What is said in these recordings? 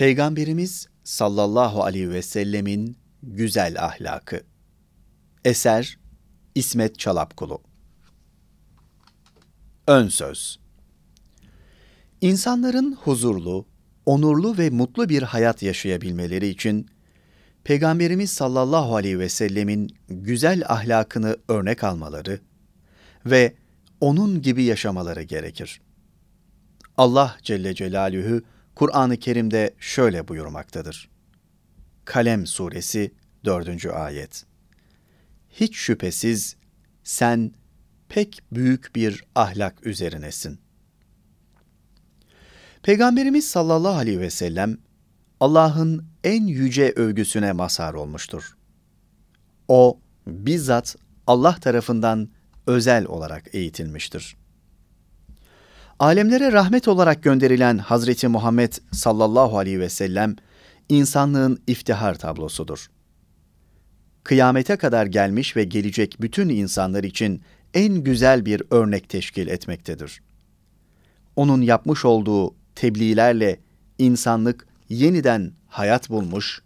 Peygamberimiz sallallahu aleyhi ve sellemin güzel ahlakı. Eser İsmet Çalapkulu. Ön söz. İnsanların huzurlu, onurlu ve mutlu bir hayat yaşayabilmeleri için Peygamberimiz sallallahu aleyhi ve sellemin güzel ahlakını örnek almaları ve onun gibi yaşamaları gerekir. Allah Celle Celaluhu Kur'an-ı Kerim'de şöyle buyurmaktadır. Kalem Suresi 4. Ayet Hiç şüphesiz sen pek büyük bir ahlak üzerinesin. Peygamberimiz sallallahu aleyhi ve sellem Allah'ın en yüce övgüsüne mazhar olmuştur. O bizzat Allah tarafından özel olarak eğitilmiştir. Alemlere rahmet olarak gönderilen Hazreti Muhammed sallallahu aleyhi ve sellem insanlığın iftihar tablosudur. Kıyamete kadar gelmiş ve gelecek bütün insanlar için en güzel bir örnek teşkil etmektedir. Onun yapmış olduğu tebliğlerle insanlık yeniden hayat bulmuş,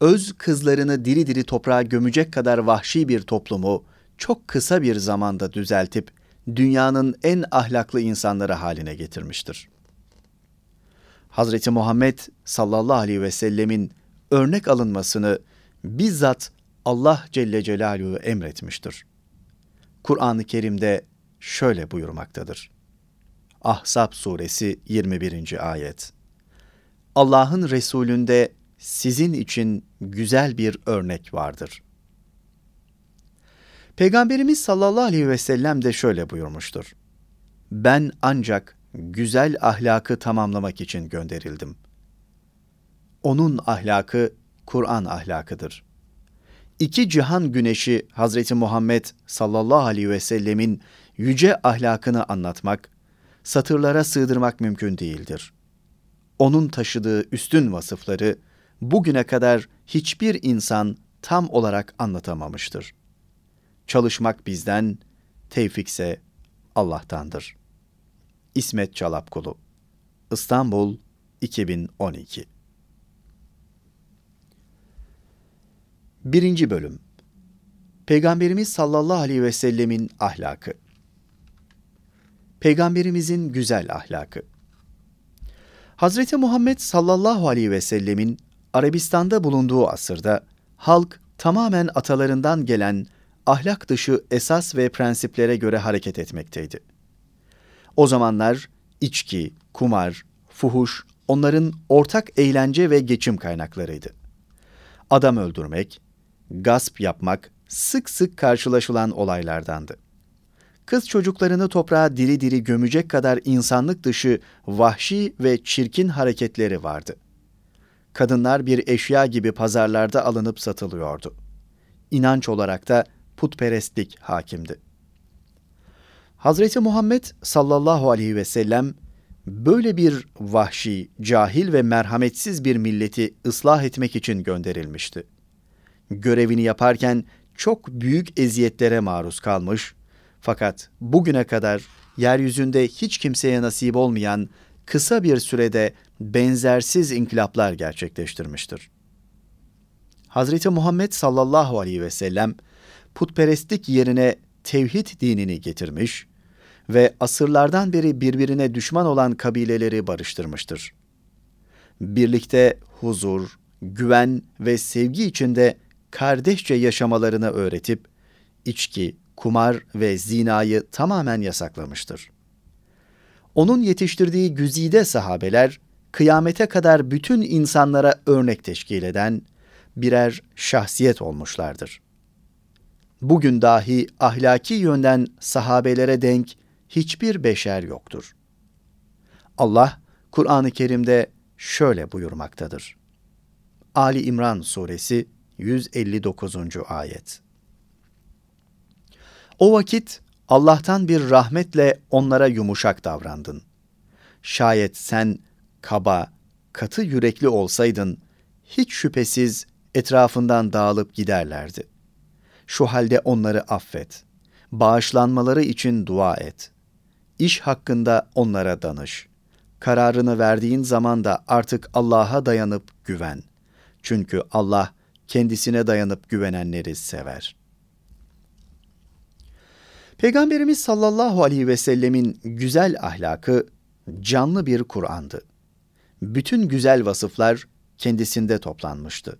öz kızlarını diri diri toprağa gömecek kadar vahşi bir toplumu çok kısa bir zamanda düzeltip dünyanın en ahlaklı insanları haline getirmiştir. Hazreti Muhammed sallallahu aleyhi ve sellemin örnek alınmasını bizzat Allah Celle Celaluhu emretmiştir. Kur'an-ı Kerim'de şöyle buyurmaktadır. Ahzab suresi 21. ayet. Allah'ın Resulünde sizin için güzel bir örnek vardır. Peygamberimiz sallallahu aleyhi ve sellem de şöyle buyurmuştur. Ben ancak güzel ahlakı tamamlamak için gönderildim. Onun ahlakı Kur'an ahlakıdır. İki cihan güneşi Hazreti Muhammed sallallahu aleyhi ve sellemin yüce ahlakını anlatmak, satırlara sığdırmak mümkün değildir. Onun taşıdığı üstün vasıfları bugüne kadar hiçbir insan tam olarak anlatamamıştır. Çalışmak bizden, tevfikse Allah'tandır. İsmet Çalapkulu İstanbul 2012 Birinci Bölüm. Peygamberimiz sallallahu aleyhi ve sellemin ahlakı. Peygamberimizin güzel ahlakı. Hazreti Muhammed sallallahu aleyhi ve sellemin Arabistan'da bulunduğu asırda halk tamamen atalarından gelen ahlak dışı esas ve prensiplere göre hareket etmekteydi. O zamanlar içki, kumar, fuhuş onların ortak eğlence ve geçim kaynaklarıydı. Adam öldürmek, gasp yapmak sık sık karşılaşılan olaylardandı. Kız çocuklarını toprağa diri diri gömecek kadar insanlık dışı vahşi ve çirkin hareketleri vardı. Kadınlar bir eşya gibi pazarlarda alınıp satılıyordu. İnanç olarak da putperestlik hakimdi. Hazreti Muhammed sallallahu aleyhi ve sellem böyle bir vahşi, cahil ve merhametsiz bir milleti ıslah etmek için gönderilmişti. Görevini yaparken çok büyük eziyetlere maruz kalmış fakat bugüne kadar yeryüzünde hiç kimseye nasip olmayan kısa bir sürede benzersiz inkılaplar gerçekleştirmiştir. Hazreti Muhammed sallallahu aleyhi ve sellem putperestlik yerine tevhid dinini getirmiş ve asırlardan beri birbirine düşman olan kabileleri barıştırmıştır. Birlikte huzur, güven ve sevgi içinde kardeşçe yaşamalarını öğretip içki, kumar ve zinayı tamamen yasaklamıştır. Onun yetiştirdiği güzide sahabeler kıyamete kadar bütün insanlara örnek teşkil eden birer şahsiyet olmuşlardır bugün dahi ahlaki yönden sahabelere denk hiçbir beşer yoktur. Allah Kur'an-ı Kerim'de şöyle buyurmaktadır. Ali İmran suresi 159. ayet. O vakit Allah'tan bir rahmetle onlara yumuşak davrandın. Şayet sen kaba, katı yürekli olsaydın, hiç şüphesiz etrafından dağılıp giderlerdi. Şu halde onları affet. Bağışlanmaları için dua et. İş hakkında onlara danış. kararını verdiğin zaman da artık Allah'a dayanıp güven. Çünkü Allah kendisine dayanıp güvenenleri sever. Peygamberimiz sallallahu aleyhi ve sellemin güzel ahlakı canlı bir Kur'an'dı. Bütün güzel vasıflar kendisinde toplanmıştı.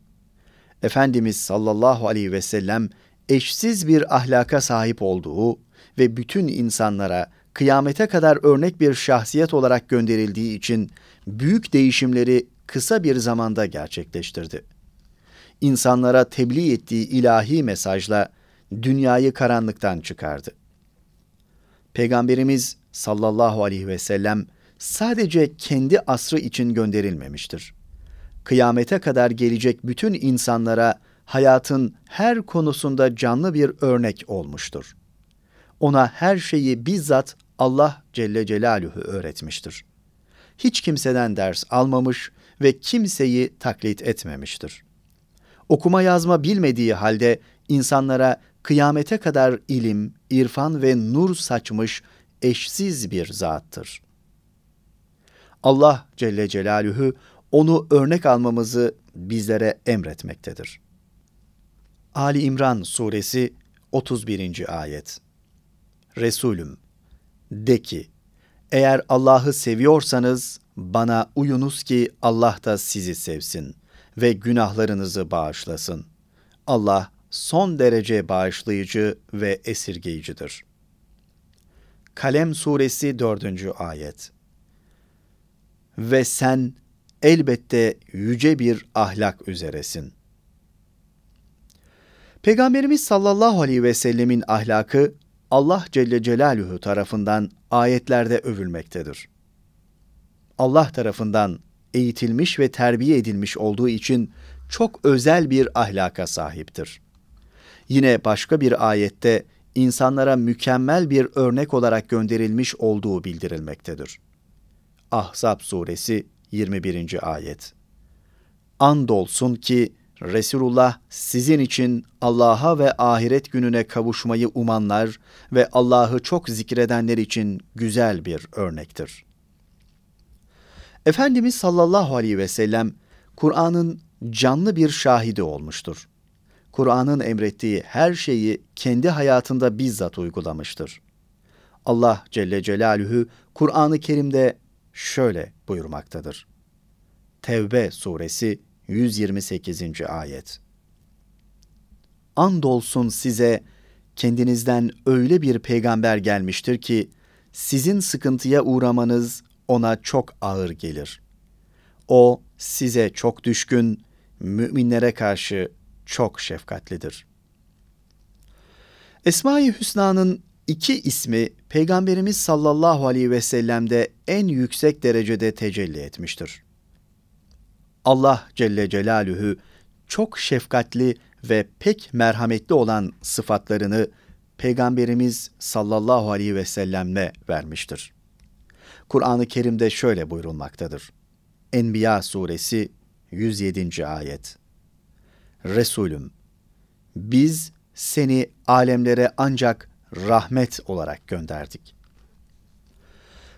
Efendimiz sallallahu aleyhi ve sellem eşsiz bir ahlaka sahip olduğu ve bütün insanlara kıyamete kadar örnek bir şahsiyet olarak gönderildiği için büyük değişimleri kısa bir zamanda gerçekleştirdi. İnsanlara tebliğ ettiği ilahi mesajla dünyayı karanlıktan çıkardı. Peygamberimiz sallallahu aleyhi ve sellem sadece kendi asrı için gönderilmemiştir. Kıyamete kadar gelecek bütün insanlara hayatın her konusunda canlı bir örnek olmuştur. Ona her şeyi bizzat Allah Celle Celaluhu öğretmiştir. Hiç kimseden ders almamış ve kimseyi taklit etmemiştir. Okuma yazma bilmediği halde insanlara kıyamete kadar ilim, irfan ve nur saçmış eşsiz bir zattır. Allah Celle Celaluhu onu örnek almamızı bizlere emretmektedir. Ali İmran Suresi 31. Ayet Resulüm, de ki, eğer Allah'ı seviyorsanız bana uyunuz ki Allah da sizi sevsin ve günahlarınızı bağışlasın. Allah son derece bağışlayıcı ve esirgeyicidir. Kalem Suresi 4. Ayet Ve sen elbette yüce bir ahlak üzeresin. Peygamberimiz sallallahu aleyhi ve sellemin ahlakı Allah Celle Celaluhu tarafından ayetlerde övülmektedir. Allah tarafından eğitilmiş ve terbiye edilmiş olduğu için çok özel bir ahlaka sahiptir. Yine başka bir ayette insanlara mükemmel bir örnek olarak gönderilmiş olduğu bildirilmektedir. Ahzab suresi 21. ayet. Andolsun ki Resulullah sizin için Allah'a ve ahiret gününe kavuşmayı umanlar ve Allah'ı çok zikredenler için güzel bir örnektir. Efendimiz sallallahu aleyhi ve sellem Kur'an'ın canlı bir şahidi olmuştur. Kur'an'ın emrettiği her şeyi kendi hayatında bizzat uygulamıştır. Allah Celle Celaluhu Kur'an-ı Kerim'de şöyle buyurmaktadır. Tevbe suresi 128. ayet. Andolsun size kendinizden öyle bir peygamber gelmiştir ki sizin sıkıntıya uğramanız ona çok ağır gelir. O size çok düşkün, müminlere karşı çok şefkatlidir. Esma-i Hüsna'nın iki ismi Peygamberimiz sallallahu aleyhi ve sellem'de en yüksek derecede tecelli etmiştir. Allah Celle Celaluhu çok şefkatli ve pek merhametli olan sıfatlarını Peygamberimiz sallallahu aleyhi ve sellemle vermiştir. Kur'an-ı Kerim'de şöyle buyurulmaktadır. Enbiya suresi 107. ayet. Resulüm, biz seni alemlere ancak rahmet olarak gönderdik.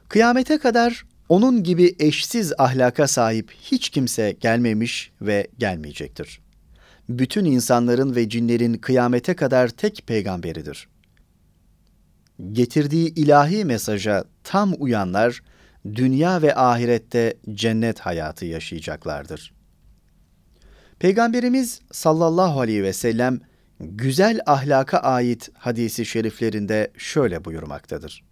Kıyamete kadar onun gibi eşsiz ahlaka sahip hiç kimse gelmemiş ve gelmeyecektir. Bütün insanların ve cinlerin kıyamete kadar tek peygamberidir. Getirdiği ilahi mesaja tam uyanlar, dünya ve ahirette cennet hayatı yaşayacaklardır. Peygamberimiz sallallahu aleyhi ve sellem güzel ahlaka ait hadisi şeriflerinde şöyle buyurmaktadır.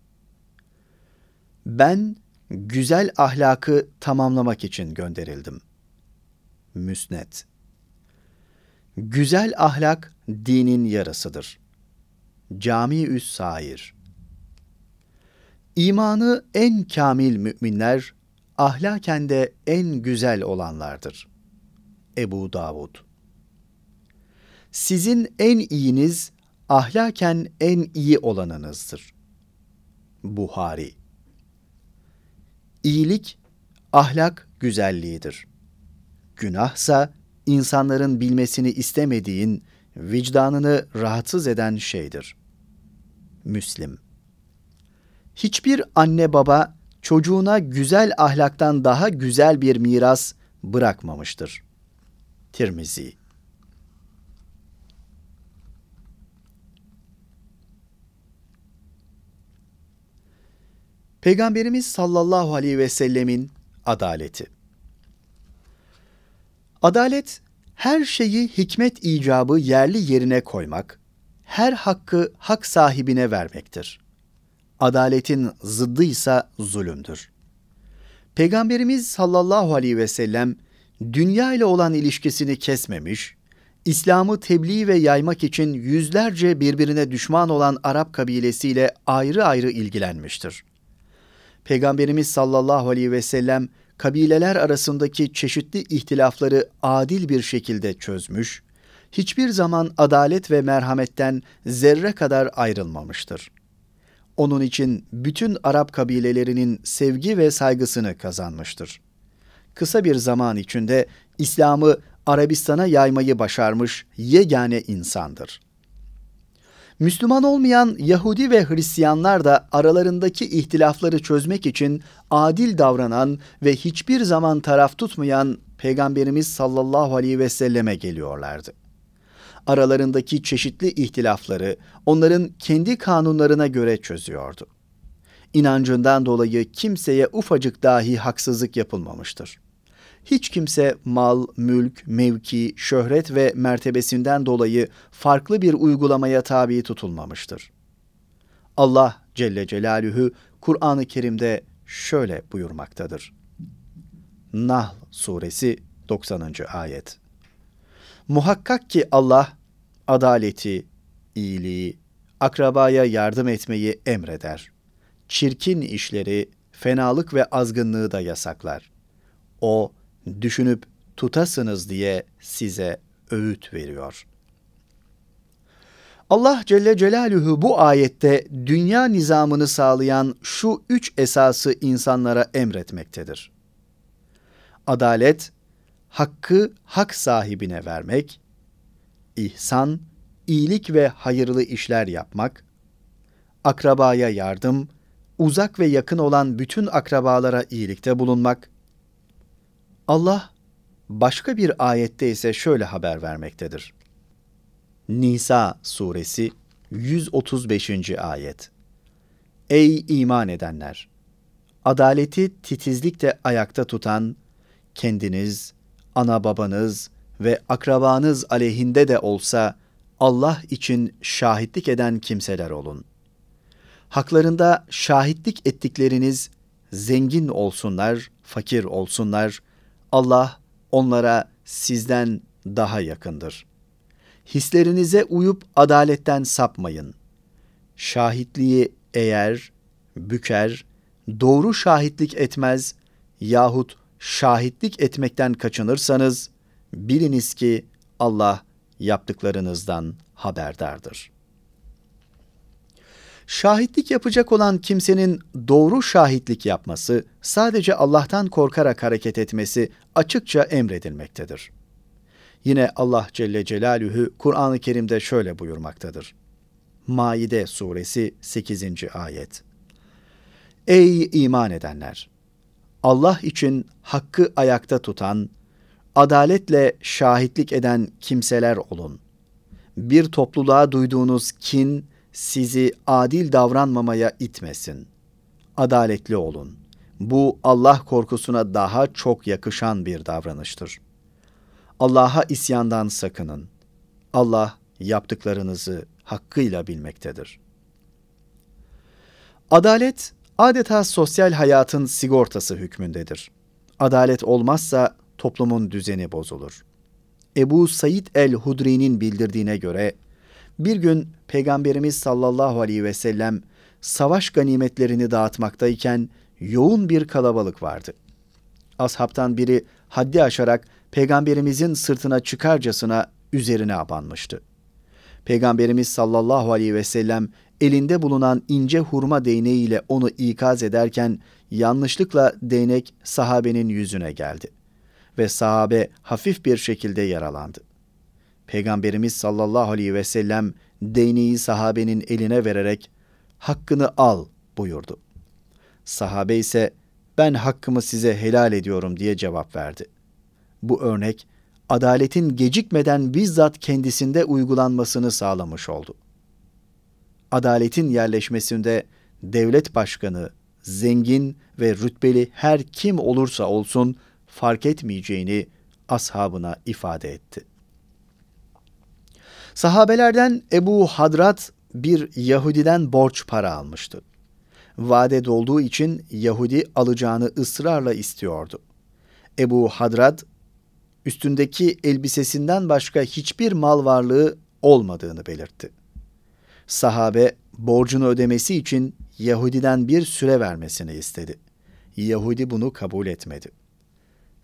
Ben güzel ahlakı tamamlamak için gönderildim. Müsnet Güzel ahlak dinin yarısıdır. Cami-ü's Sair İmanı en kamil müminler, ahlaken de en güzel olanlardır. Ebu Davud Sizin en iyiniz, ahlaken en iyi olanınızdır. Buhari İyilik, ahlak güzelliğidir. Günahsa, insanların bilmesini istemediğin, vicdanını rahatsız eden şeydir. Müslim Hiçbir anne baba çocuğuna güzel ahlaktan daha güzel bir miras bırakmamıştır. Tirmizi Peygamberimiz sallallahu aleyhi ve sellemin adaleti. Adalet, her şeyi hikmet icabı yerli yerine koymak, her hakkı hak sahibine vermektir. Adaletin zıddı ise zulümdür. Peygamberimiz sallallahu aleyhi ve sellem dünya ile olan ilişkisini kesmemiş, İslam'ı tebliğ ve yaymak için yüzlerce birbirine düşman olan Arap kabilesiyle ayrı ayrı ilgilenmiştir. Peygamberimiz sallallahu aleyhi ve sellem kabileler arasındaki çeşitli ihtilafları adil bir şekilde çözmüş, hiçbir zaman adalet ve merhametten zerre kadar ayrılmamıştır. Onun için bütün Arap kabilelerinin sevgi ve saygısını kazanmıştır. Kısa bir zaman içinde İslam'ı Arabistan'a yaymayı başarmış yegane insandır. Müslüman olmayan Yahudi ve Hristiyanlar da aralarındaki ihtilafları çözmek için adil davranan ve hiçbir zaman taraf tutmayan Peygamberimiz sallallahu aleyhi ve selleme geliyorlardı. Aralarındaki çeşitli ihtilafları onların kendi kanunlarına göre çözüyordu. İnancından dolayı kimseye ufacık dahi haksızlık yapılmamıştır. Hiç kimse mal, mülk, mevki, şöhret ve mertebesinden dolayı farklı bir uygulamaya tabi tutulmamıştır. Allah Celle Celaluhu Kur'an-ı Kerim'de şöyle buyurmaktadır. Nahl Suresi 90. Ayet Muhakkak ki Allah adaleti, iyiliği, akrabaya yardım etmeyi emreder. Çirkin işleri, fenalık ve azgınlığı da yasaklar. O, düşünüp tutasınız diye size öğüt veriyor. Allah Celle Celaluhu bu ayette dünya nizamını sağlayan şu üç esası insanlara emretmektedir. Adalet, hakkı hak sahibine vermek, ihsan, iyilik ve hayırlı işler yapmak, akrabaya yardım, uzak ve yakın olan bütün akrabalara iyilikte bulunmak, Allah başka bir ayette ise şöyle haber vermektedir. Nisa suresi 135. ayet. Ey iman edenler! Adaleti titizlikle ayakta tutan, kendiniz, ana babanız ve akrabanız aleyhinde de olsa Allah için şahitlik eden kimseler olun. Haklarında şahitlik ettikleriniz zengin olsunlar, fakir olsunlar, Allah onlara sizden daha yakındır. Hislerinize uyup adaletten sapmayın. Şahitliği eğer, büker, doğru şahitlik etmez yahut şahitlik etmekten kaçınırsanız, biliniz ki Allah yaptıklarınızdan haberdardır. Şahitlik yapacak olan kimsenin doğru şahitlik yapması, sadece Allah'tan korkarak hareket etmesi açıkça emredilmektedir. Yine Allah Celle Celaluhu Kur'an-ı Kerim'de şöyle buyurmaktadır. Maide suresi 8. ayet. Ey iman edenler! Allah için hakkı ayakta tutan, adaletle şahitlik eden kimseler olun. Bir topluluğa duyduğunuz kin, sizi adil davranmamaya itmesin. Adaletli olun. Bu Allah korkusuna daha çok yakışan bir davranıştır. Allah'a isyandan sakının. Allah yaptıklarınızı hakkıyla bilmektedir. Adalet adeta sosyal hayatın sigortası hükmündedir. Adalet olmazsa toplumun düzeni bozulur. Ebu Said el-Hudri'nin bildirdiğine göre bir gün Peygamberimiz sallallahu aleyhi ve sellem savaş ganimetlerini dağıtmaktayken yoğun bir kalabalık vardı. Ashabtan biri haddi aşarak Peygamberimizin sırtına çıkarcasına üzerine abanmıştı. Peygamberimiz sallallahu aleyhi ve sellem elinde bulunan ince hurma değneğiyle onu ikaz ederken yanlışlıkla değnek sahabenin yüzüne geldi ve sahabe hafif bir şekilde yaralandı. Peygamberimiz sallallahu aleyhi ve sellem değneği sahabenin eline vererek hakkını al buyurdu. Sahabe ise ben hakkımı size helal ediyorum diye cevap verdi. Bu örnek adaletin gecikmeden bizzat kendisinde uygulanmasını sağlamış oldu. Adaletin yerleşmesinde devlet başkanı, zengin ve rütbeli her kim olursa olsun fark etmeyeceğini ashabına ifade etti. Sahabelerden Ebu Hadrat bir Yahudiden borç para almıştı. Vade dolduğu için Yahudi alacağını ısrarla istiyordu. Ebu Hadrat üstündeki elbisesinden başka hiçbir mal varlığı olmadığını belirtti. Sahabe borcunu ödemesi için Yahudiden bir süre vermesini istedi. Yahudi bunu kabul etmedi.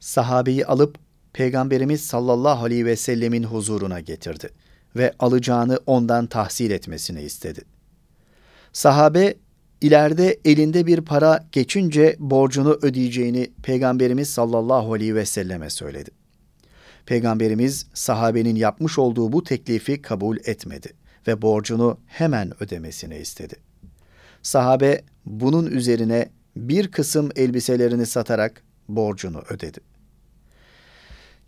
Sahabeyi alıp Peygamberimiz sallallahu aleyhi ve sellemin huzuruna getirdi ve alacağını ondan tahsil etmesini istedi. Sahabe ileride elinde bir para geçince borcunu ödeyeceğini Peygamberimiz sallallahu aleyhi ve selleme söyledi. Peygamberimiz sahabenin yapmış olduğu bu teklifi kabul etmedi ve borcunu hemen ödemesini istedi. Sahabe bunun üzerine bir kısım elbiselerini satarak borcunu ödedi.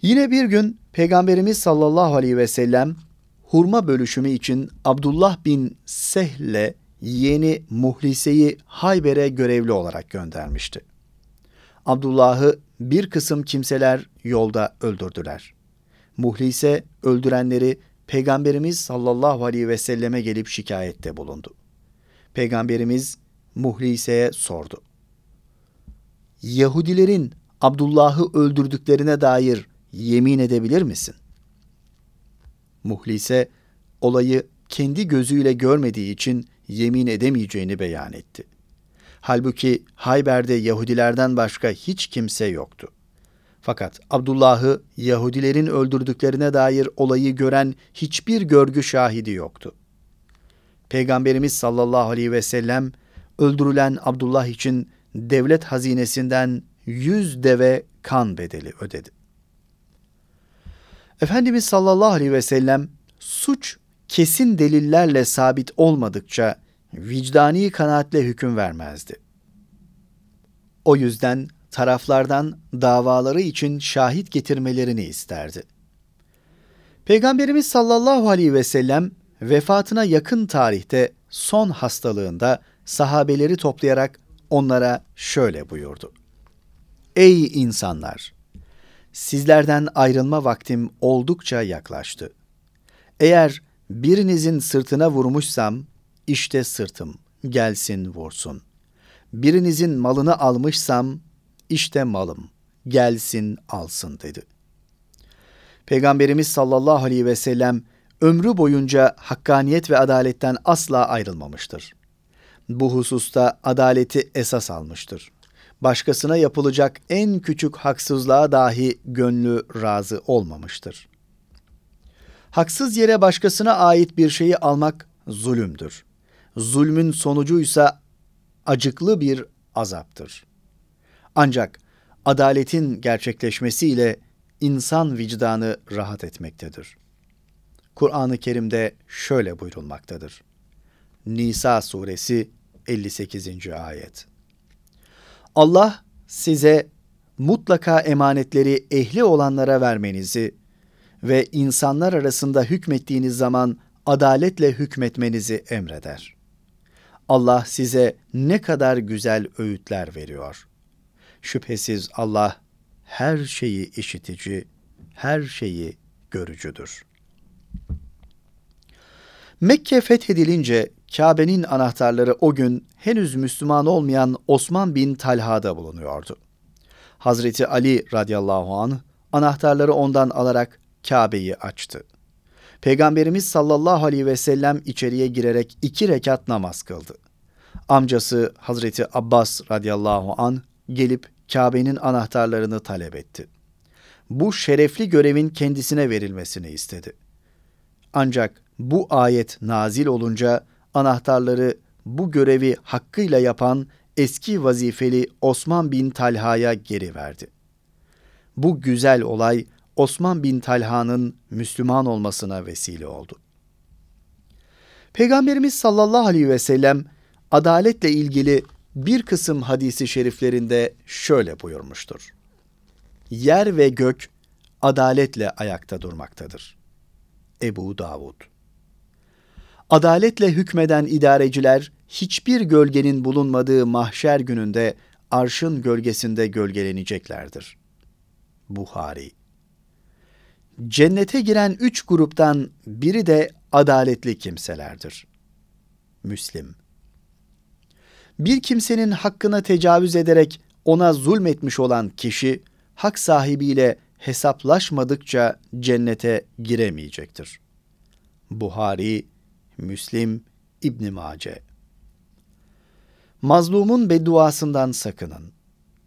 Yine bir gün Peygamberimiz sallallahu aleyhi ve sellem hurma bölüşümü için Abdullah bin Sehle yeni Muhlise'yi Hayber'e görevli olarak göndermişti. Abdullah'ı bir kısım kimseler yolda öldürdüler. Muhlise öldürenleri Peygamberimiz sallallahu aleyhi ve selleme gelip şikayette bulundu. Peygamberimiz Muhlise'ye sordu. Yahudilerin Abdullah'ı öldürdüklerine dair yemin edebilir misin? Muhlise olayı kendi gözüyle görmediği için yemin edemeyeceğini beyan etti. Halbuki Hayber'de Yahudilerden başka hiç kimse yoktu. Fakat Abdullah'ı Yahudilerin öldürdüklerine dair olayı gören hiçbir görgü şahidi yoktu. Peygamberimiz sallallahu aleyhi ve sellem öldürülen Abdullah için devlet hazinesinden yüz deve kan bedeli ödedi. Efendimiz sallallahu aleyhi ve sellem suç kesin delillerle sabit olmadıkça vicdani kanaatle hüküm vermezdi. O yüzden taraflardan davaları için şahit getirmelerini isterdi. Peygamberimiz sallallahu aleyhi ve sellem vefatına yakın tarihte son hastalığında sahabeleri toplayarak onlara şöyle buyurdu. Ey insanlar! Sizlerden ayrılma vaktim oldukça yaklaştı. Eğer birinizin sırtına vurmuşsam, işte sırtım, gelsin vursun. Birinizin malını almışsam, işte malım, gelsin alsın dedi. Peygamberimiz sallallahu aleyhi ve sellem ömrü boyunca hakkaniyet ve adaletten asla ayrılmamıştır. Bu hususta adaleti esas almıştır. Başkasına yapılacak en küçük haksızlığa dahi gönlü razı olmamıştır. Haksız yere başkasına ait bir şeyi almak zulümdür. Zulmün sonucuysa acıklı bir azaptır. Ancak adaletin gerçekleşmesiyle insan vicdanı rahat etmektedir. Kur'an-ı Kerim'de şöyle buyurulmaktadır. Nisa suresi 58. ayet. Allah size mutlaka emanetleri ehli olanlara vermenizi ve insanlar arasında hükmettiğiniz zaman adaletle hükmetmenizi emreder. Allah size ne kadar güzel öğütler veriyor. Şüphesiz Allah her şeyi işitici, her şeyi görücüdür. Mekke fethedilince Kabe'nin anahtarları o gün henüz Müslüman olmayan Osman bin Talha'da bulunuyordu. Hazreti Ali radıyallahu anh anahtarları ondan alarak Kabe'yi açtı. Peygamberimiz sallallahu aleyhi ve sellem içeriye girerek iki rekat namaz kıldı. Amcası Hazreti Abbas radıyallahu an gelip Kabe'nin anahtarlarını talep etti. Bu şerefli görevin kendisine verilmesini istedi. Ancak bu ayet nazil olunca anahtarları bu görevi hakkıyla yapan eski vazifeli Osman bin Talha'ya geri verdi. Bu güzel olay Osman bin Talha'nın Müslüman olmasına vesile oldu. Peygamberimiz sallallahu aleyhi ve sellem adaletle ilgili bir kısım hadisi şeriflerinde şöyle buyurmuştur. Yer ve gök adaletle ayakta durmaktadır. Ebu Davud Adaletle hükmeden idareciler hiçbir gölgenin bulunmadığı mahşer gününde arşın gölgesinde gölgeleneceklerdir. Buhari Cennete giren üç gruptan biri de adaletli kimselerdir. Müslim Bir kimsenin hakkına tecavüz ederek ona zulmetmiş olan kişi, hak sahibiyle hesaplaşmadıkça cennete giremeyecektir. Buhari, Müslim, İbn Mace. Mazlumun bedduasından sakının.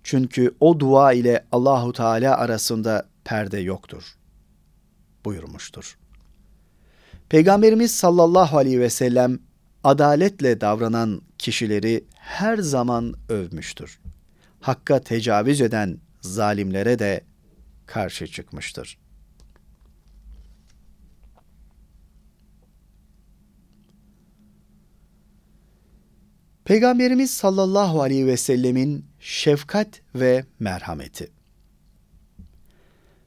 Çünkü o dua ile Allahu Teala arasında perde yoktur buyurmuştur. Peygamberimiz sallallahu aleyhi ve sellem adaletle davranan kişileri her zaman övmüştür. Hakka tecavüz eden zalimlere de karşı çıkmıştır. Peygamberimiz sallallahu aleyhi ve sellemin şefkat ve merhameti.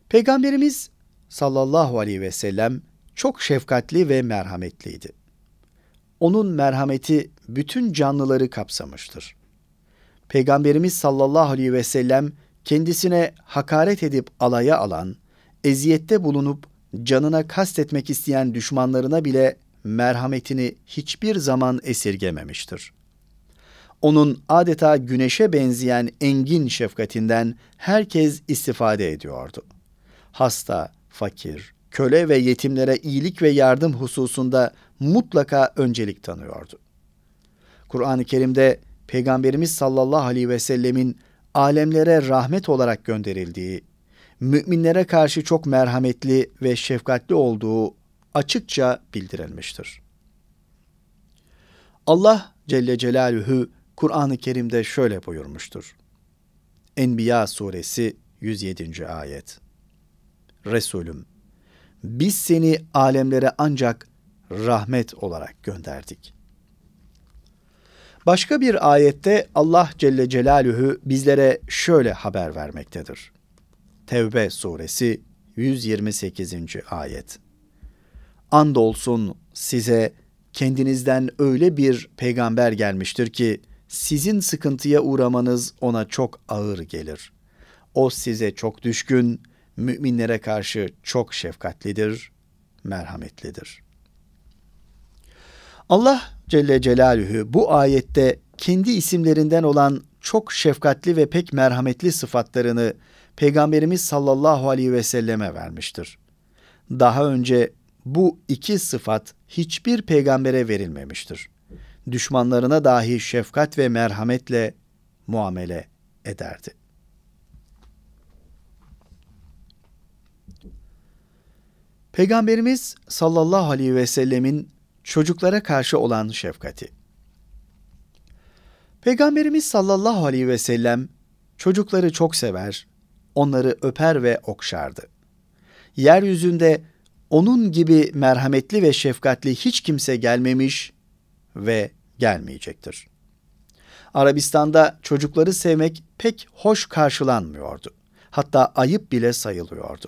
Peygamberimiz sallallahu aleyhi ve sellem çok şefkatli ve merhametliydi. Onun merhameti bütün canlıları kapsamıştır. Peygamberimiz sallallahu aleyhi ve sellem kendisine hakaret edip alaya alan, eziyette bulunup canına kastetmek isteyen düşmanlarına bile merhametini hiçbir zaman esirgememiştir. Onun adeta güneşe benzeyen engin şefkatinden herkes istifade ediyordu. Hasta, fakir, köle ve yetimlere iyilik ve yardım hususunda mutlaka öncelik tanıyordu. Kur'an-ı Kerim'de Peygamberimiz sallallahu aleyhi ve sellemin alemlere rahmet olarak gönderildiği, müminlere karşı çok merhametli ve şefkatli olduğu açıkça bildirilmiştir. Allah Celle Celaluhu Kur'an-ı Kerim'de şöyle buyurmuştur. Enbiya suresi 107. ayet. Resulüm, biz seni alemlere ancak rahmet olarak gönderdik. Başka bir ayette Allah Celle Celaluhu bizlere şöyle haber vermektedir. Tevbe suresi 128. ayet. Andolsun size kendinizden öyle bir peygamber gelmiştir ki sizin sıkıntıya uğramanız ona çok ağır gelir. O size çok düşkün, müminlere karşı çok şefkatlidir, merhametlidir. Allah Celle Celaluhu bu ayette kendi isimlerinden olan çok şefkatli ve pek merhametli sıfatlarını Peygamberimiz sallallahu aleyhi ve selleme vermiştir. Daha önce bu iki sıfat hiçbir peygambere verilmemiştir. Düşmanlarına dahi şefkat ve merhametle muamele ederdi. Peygamberimiz sallallahu aleyhi ve sellemin çocuklara karşı olan şefkati. Peygamberimiz sallallahu aleyhi ve sellem çocukları çok sever, onları öper ve okşardı. Yeryüzünde onun gibi merhametli ve şefkatli hiç kimse gelmemiş ve gelmeyecektir. Arabistan'da çocukları sevmek pek hoş karşılanmıyordu. Hatta ayıp bile sayılıyordu.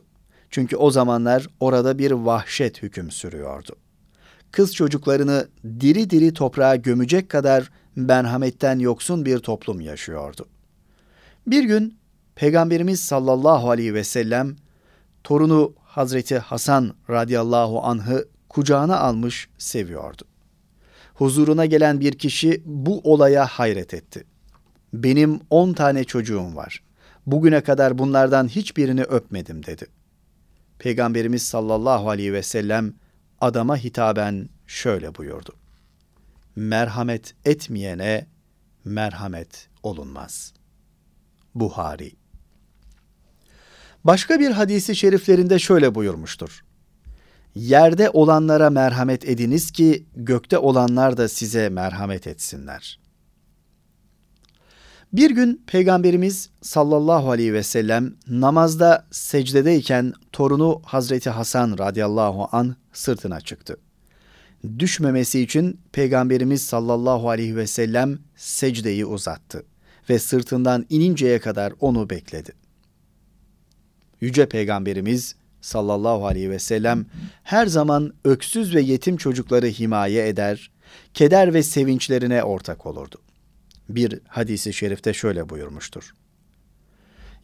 Çünkü o zamanlar orada bir vahşet hüküm sürüyordu. Kız çocuklarını diri diri toprağa gömecek kadar merhametten yoksun bir toplum yaşıyordu. Bir gün Peygamberimiz sallallahu aleyhi ve sellem torunu Hazreti Hasan radıyallahu anh'ı kucağına almış seviyordu. Huzuruna gelen bir kişi bu olaya hayret etti. Benim on tane çocuğum var. Bugüne kadar bunlardan hiçbirini öpmedim dedi.'' Peygamberimiz sallallahu aleyhi ve sellem adama hitaben şöyle buyurdu. Merhamet etmeyene merhamet olunmaz. Buhari Başka bir hadisi şeriflerinde şöyle buyurmuştur. Yerde olanlara merhamet ediniz ki gökte olanlar da size merhamet etsinler. Bir gün Peygamberimiz sallallahu aleyhi ve sellem namazda secdedeyken torunu Hazreti Hasan radıyallahu an sırtına çıktı. düşmemesi için Peygamberimiz sallallahu aleyhi ve sellem secdeyi uzattı ve sırtından ininceye kadar onu bekledi. Yüce Peygamberimiz sallallahu aleyhi ve sellem her zaman öksüz ve yetim çocukları himaye eder, keder ve sevinçlerine ortak olurdu. Bir hadisi şerifte şöyle buyurmuştur.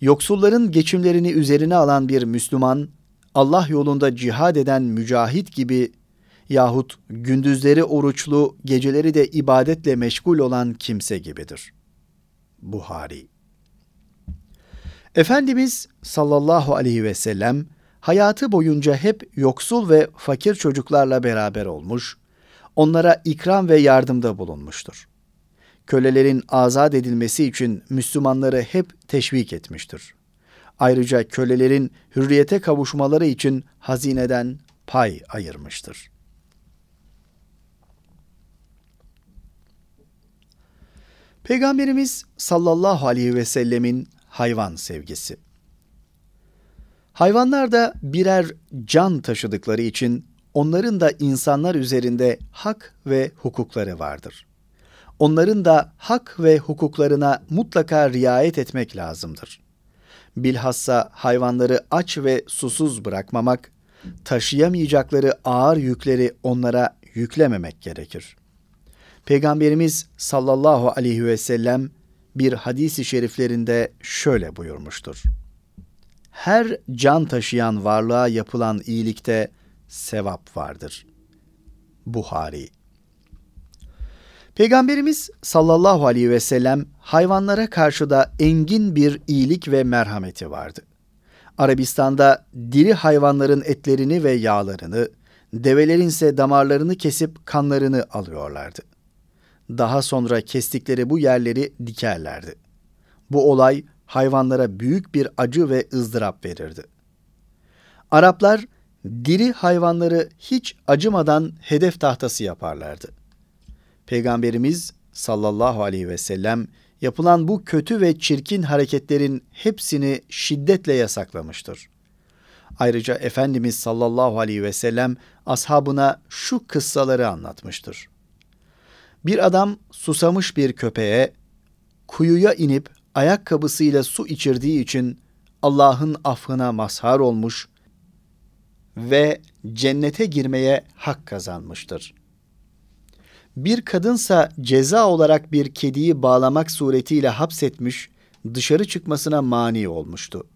Yoksulların geçimlerini üzerine alan bir Müslüman, Allah yolunda cihad eden mücahit gibi yahut gündüzleri oruçlu, geceleri de ibadetle meşgul olan kimse gibidir. Buhari Efendimiz sallallahu aleyhi ve sellem hayatı boyunca hep yoksul ve fakir çocuklarla beraber olmuş, onlara ikram ve yardımda bulunmuştur. Kölelerin azat edilmesi için Müslümanları hep teşvik etmiştir. Ayrıca kölelerin hürriyete kavuşmaları için hazineden pay ayırmıştır. Peygamberimiz sallallahu aleyhi ve sellemin hayvan sevgisi. Hayvanlar da birer can taşıdıkları için onların da insanlar üzerinde hak ve hukukları vardır. Onların da hak ve hukuklarına mutlaka riayet etmek lazımdır. Bilhassa hayvanları aç ve susuz bırakmamak, taşıyamayacakları ağır yükleri onlara yüklememek gerekir. Peygamberimiz sallallahu aleyhi ve sellem bir hadisi şeriflerinde şöyle buyurmuştur. Her can taşıyan varlığa yapılan iyilikte sevap vardır. Buhari Peygamberimiz sallallahu aleyhi ve sellem hayvanlara karşı da engin bir iyilik ve merhameti vardı. Arabistan'da diri hayvanların etlerini ve yağlarını, develerin ise damarlarını kesip kanlarını alıyorlardı. Daha sonra kestikleri bu yerleri dikerlerdi. Bu olay hayvanlara büyük bir acı ve ızdırap verirdi. Araplar diri hayvanları hiç acımadan hedef tahtası yaparlardı. Peygamberimiz sallallahu aleyhi ve sellem yapılan bu kötü ve çirkin hareketlerin hepsini şiddetle yasaklamıştır. Ayrıca Efendimiz sallallahu aleyhi ve sellem ashabına şu kıssaları anlatmıştır. Bir adam susamış bir köpeğe kuyuya inip ayakkabısıyla su içirdiği için Allah'ın affına mazhar olmuş ve cennete girmeye hak kazanmıştır. Bir kadınsa ceza olarak bir kediyi bağlamak suretiyle hapsetmiş, dışarı çıkmasına mani olmuştu.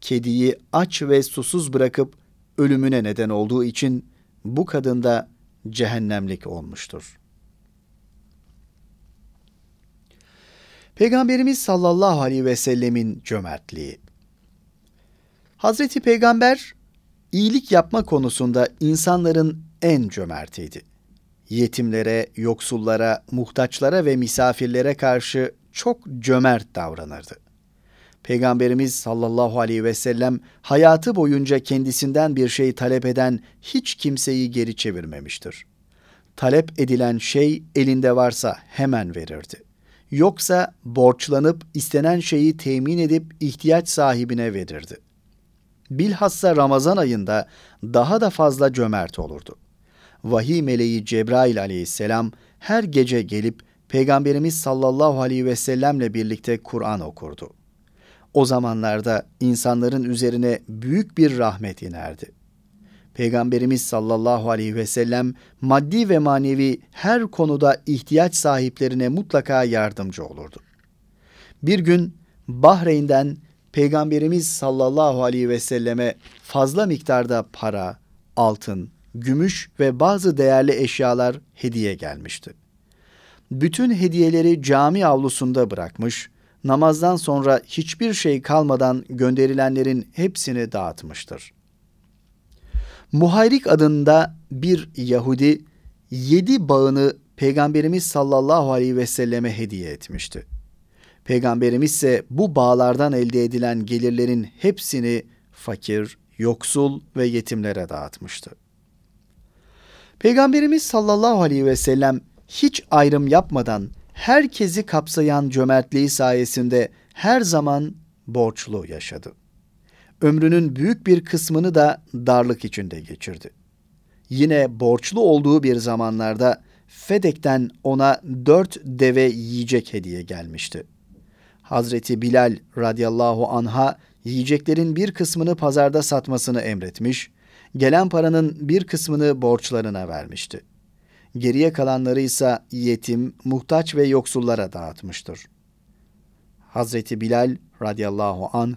Kediyi aç ve susuz bırakıp ölümüne neden olduğu için bu kadın da cehennemlik olmuştur. Peygamberimiz sallallahu aleyhi ve sellemin cömertliği. Hazreti Peygamber iyilik yapma konusunda insanların en cömertiydi. Yetimlere, yoksullara, muhtaçlara ve misafirlere karşı çok cömert davranırdı. Peygamberimiz sallallahu aleyhi ve sellem hayatı boyunca kendisinden bir şey talep eden hiç kimseyi geri çevirmemiştir. Talep edilen şey elinde varsa hemen verirdi yoksa borçlanıp istenen şeyi temin edip ihtiyaç sahibine verirdi. Bilhassa Ramazan ayında daha da fazla cömert olurdu. Vahiy meleği Cebrail aleyhisselam her gece gelip Peygamberimiz sallallahu aleyhi ve sellemle birlikte Kur'an okurdu. O zamanlarda insanların üzerine büyük bir rahmet inerdi. Peygamberimiz sallallahu aleyhi ve sellem maddi ve manevi her konuda ihtiyaç sahiplerine mutlaka yardımcı olurdu. Bir gün Bahreyn'den Peygamberimiz sallallahu aleyhi ve selleme fazla miktarda para, altın, gümüş ve bazı değerli eşyalar hediye gelmişti. Bütün hediyeleri cami avlusunda bırakmış, namazdan sonra hiçbir şey kalmadan gönderilenlerin hepsini dağıtmıştır.'' Muhayrik adında bir Yahudi yedi bağını Peygamberimiz sallallahu aleyhi ve selleme hediye etmişti. Peygamberimiz ise bu bağlardan elde edilen gelirlerin hepsini fakir, yoksul ve yetimlere dağıtmıştı. Peygamberimiz sallallahu aleyhi ve sellem hiç ayrım yapmadan herkesi kapsayan cömertliği sayesinde her zaman borçlu yaşadı ömrünün büyük bir kısmını da darlık içinde geçirdi. Yine borçlu olduğu bir zamanlarda Fedek'ten ona dört deve yiyecek hediye gelmişti. Hazreti Bilal radıyallahu anha yiyeceklerin bir kısmını pazarda satmasını emretmiş, gelen paranın bir kısmını borçlarına vermişti. Geriye kalanları ise yetim, muhtaç ve yoksullara dağıtmıştır. Hazreti Bilal radıyallahu an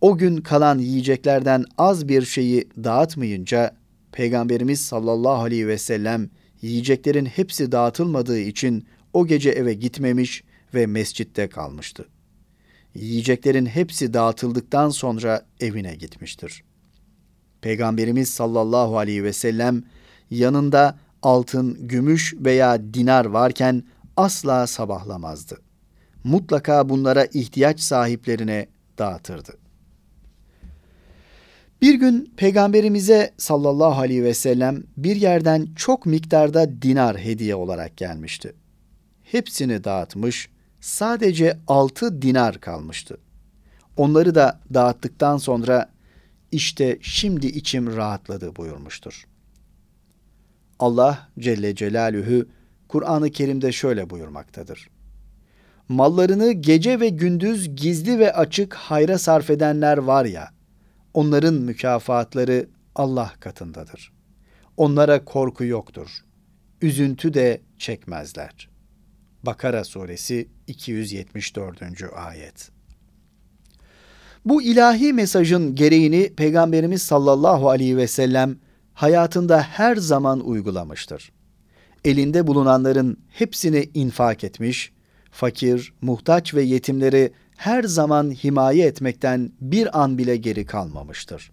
o gün kalan yiyeceklerden az bir şeyi dağıtmayınca Peygamberimiz sallallahu aleyhi ve sellem yiyeceklerin hepsi dağıtılmadığı için o gece eve gitmemiş ve mescitte kalmıştı. Yiyeceklerin hepsi dağıtıldıktan sonra evine gitmiştir. Peygamberimiz sallallahu aleyhi ve sellem yanında altın, gümüş veya dinar varken asla sabahlamazdı. Mutlaka bunlara ihtiyaç sahiplerine dağıtırdı. Bir gün peygamberimize sallallahu aleyhi ve sellem bir yerden çok miktarda dinar hediye olarak gelmişti. Hepsini dağıtmış, sadece altı dinar kalmıştı. Onları da dağıttıktan sonra işte şimdi içim rahatladı buyurmuştur. Allah Celle Celaluhu Kur'an-ı Kerim'de şöyle buyurmaktadır. Mallarını gece ve gündüz gizli ve açık hayra sarf edenler var ya, onların mükafatları Allah katındadır. Onlara korku yoktur. Üzüntü de çekmezler. Bakara suresi 274. ayet. Bu ilahi mesajın gereğini Peygamberimiz sallallahu aleyhi ve sellem hayatında her zaman uygulamıştır. Elinde bulunanların hepsini infak etmiş, fakir, muhtaç ve yetimleri her zaman himaye etmekten bir an bile geri kalmamıştır.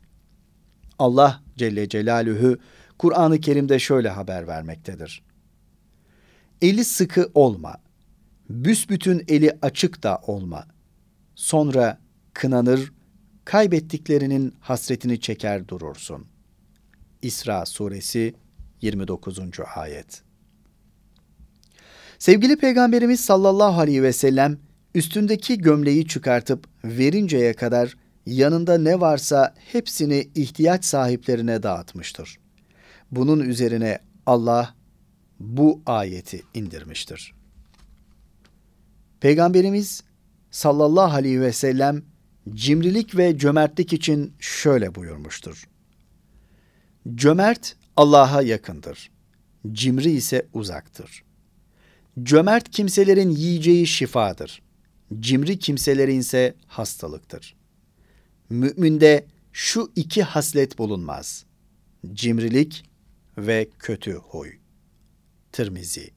Allah Celle Celaluhu Kur'an-ı Kerim'de şöyle haber vermektedir. Eli sıkı olma, büsbütün eli açık da olma. Sonra kınanır, kaybettiklerinin hasretini çeker durursun. İsra suresi 29. ayet. Sevgili Peygamberimiz sallallahu aleyhi ve sellem üstündeki gömleği çıkartıp verinceye kadar yanında ne varsa hepsini ihtiyaç sahiplerine dağıtmıştır. Bunun üzerine Allah bu ayeti indirmiştir. Peygamberimiz sallallahu aleyhi ve sellem cimrilik ve cömertlik için şöyle buyurmuştur. Cömert Allah'a yakındır. Cimri ise uzaktır. Cömert kimselerin yiyeceği şifadır. Cimri kimselerin ise hastalıktır. Müminde şu iki haslet bulunmaz. Cimrilik ve kötü huy. Tirmizi